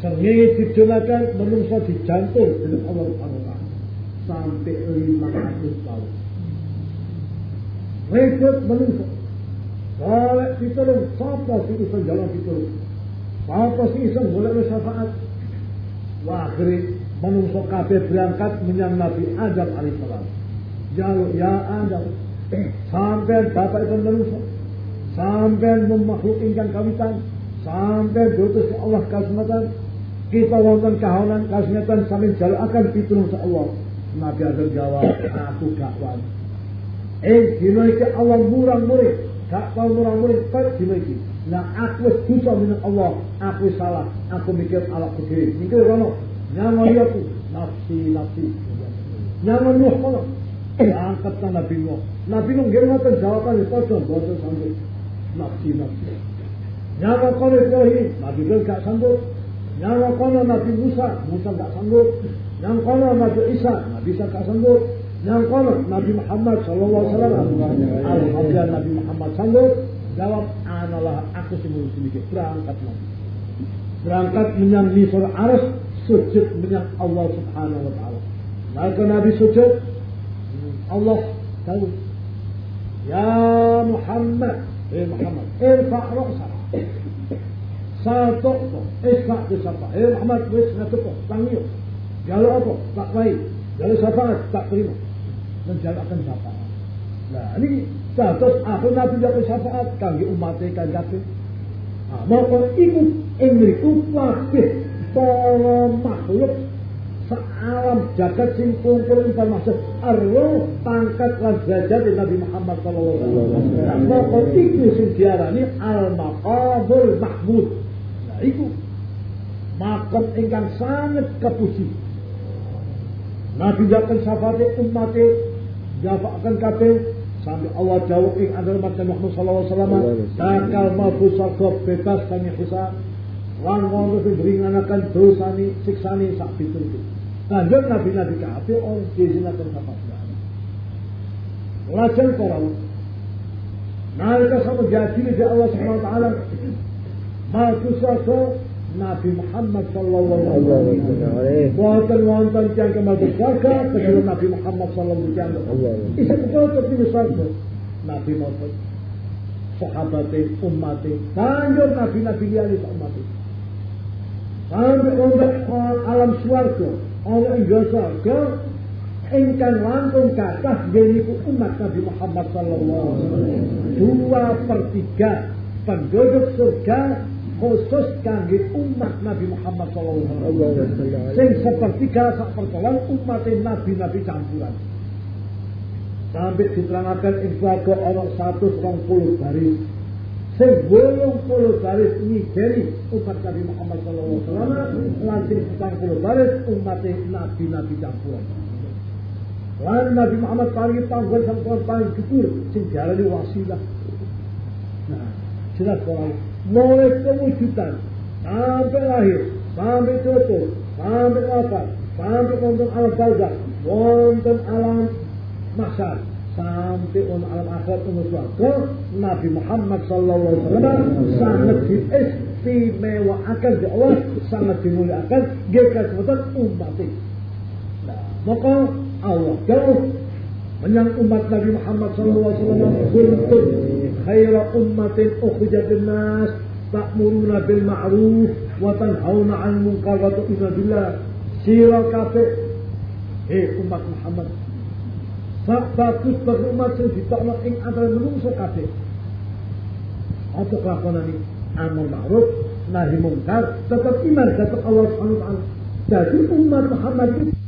Serngi didolakan menungso dijantung dengan Allah taala sampai 500 tahun. Ribut menungso. Solek ditolong, sapa sing iso jalan ditolong. Sapa sing iso golek syafaat. Wah, akhirnya menungso kabeh berangkat menyang Nabi Adam alaihissalam. Jaluk ya Adam, sampai bapak itu menungso, sampai memakhluk ingkang kawitan, sampai dotus Allah kasmatan, kita wonten kahanan kasmatan sambil jaluk akan pitulung Allah. Nabi Adam jawab, aku gak wani. Eh, dino iki Allah murang murid, gak tau murang murid, kok dino iki. Nah, aku wis dosa minat Allah, aku salah, aku mikir ala dhewe. Mikir rono, nyaman aku, nafsi nafsi. Nyaman Nuh kono, angkat ta Nabi Nuh. Nabi Nuh nggih jawaban padha boten sambut. Nafsi nafsi. Nyawa kono Ibrahim, Nabi Ibrahim gak sambut. Nyawa kono Nabi Musa, Musa gak sambut. Yang kono Nabi Isa, Nabi Isa gak sambut. Yang kono Nabi Muhammad sallallahu alaihi wasallam. Alhamdulillah Nabi Muhammad sambut. Jawab, analah aku semua sedikit berangkat Nabi. Berangkat menyang misal aras sujud menyang Allah subhanahu wa ta'ala. Maka Nabi sujud, Allah tahu. Ya Muhammad, eh Muhammad, irfa' ra'sak. Satu, isfa' disapa. Eh Muhammad, wis ngatupo, tangiyo. Jalur apa? Tak baik. Jalur syafaat, tak terima. Menjalurkan syafaat. Nah, ini status aku Nabi jatuh syafaat kangge umatnya kan jatuh. Nah, maka iku ingriku wakil para makhluk sealam jagat sing kumpul ing maksud arwah pangkat lan derajat Nabi Muhammad sallallahu alaihi wasallam. Maka iku sing diarani al maqamul mahmud. Iku makam ingkang sangat kepuji. Nabi jakan syafaat umatnya jafakan kabeh sampai Allah jawab ing adalah Nabi Muhammad sallallahu alaihi wasallam bakal mlebu surga bebas kami hisab lan ngono sing ringanaken dosane siksane sak piturut. Lanjut nabi-nabi kabeh orang diizinaken sapa Lajeng para Nalika sama jadi di Allah Subhanahu wa taala Surga Nabi Muhammad sallallahu alaihi wasallam. Wonten wonten yang kemal surga kecuali Nabi Muhammad sallallahu alaihi wasallam. Isa betul tapi surga. Nabi Muhammad sahabat umat banjur nabi-nabi liyane umat sampai untuk alam swarga ana ing surga ingkang langkung kathah yaiku umat Nabi Muhammad sallallahu alaihi wasallam. Dua per tiga penduduk surga khusus kangge umat Nabi Muhammad sallallahu alaihi wasallam. Sing sepertiga sak pertolongan umat Nabi-nabi campuran. Sampai diterangkan ing swarga ana 120 baris sing bolong puluh baris ngigeri umat Nabi Muhammad sallallahu alaihi wasallam lan sing petang puluh baris umat nabi-nabi campuran. Lan Nabi Muhammad paling panggon sampeyan paling dhuwur sing diarani wasilah. Nah, jelas orang mulai kewujudan sampai lahir, sampai tutup, sampai wafat, sampai wonten alam barzah, wonten alam masyar, sampai on alam akhirat umur swarga. Nabi Muhammad sallallahu alaihi wasallam sangat diistimewakan di Allah sangat dimuliakan dia kesempatan umat nah, maka Allah jauh menyang umat Nabi Muhammad sallallahu alaihi wasallam kuntum khaira ummatin ukhrijat nas ta'muruna bil ma'ruf wa tanhauna 'anil munkar wa tu'minuna billah sira kabeh eh umat Muhammad Sak bagus berumat sing ditokno ing antara menungso kabeh. Apa kelakuan ini? Amar ma'ruf, nahi mungkar, tetap iman datang Allah taala. Jadi umat Muhammad itu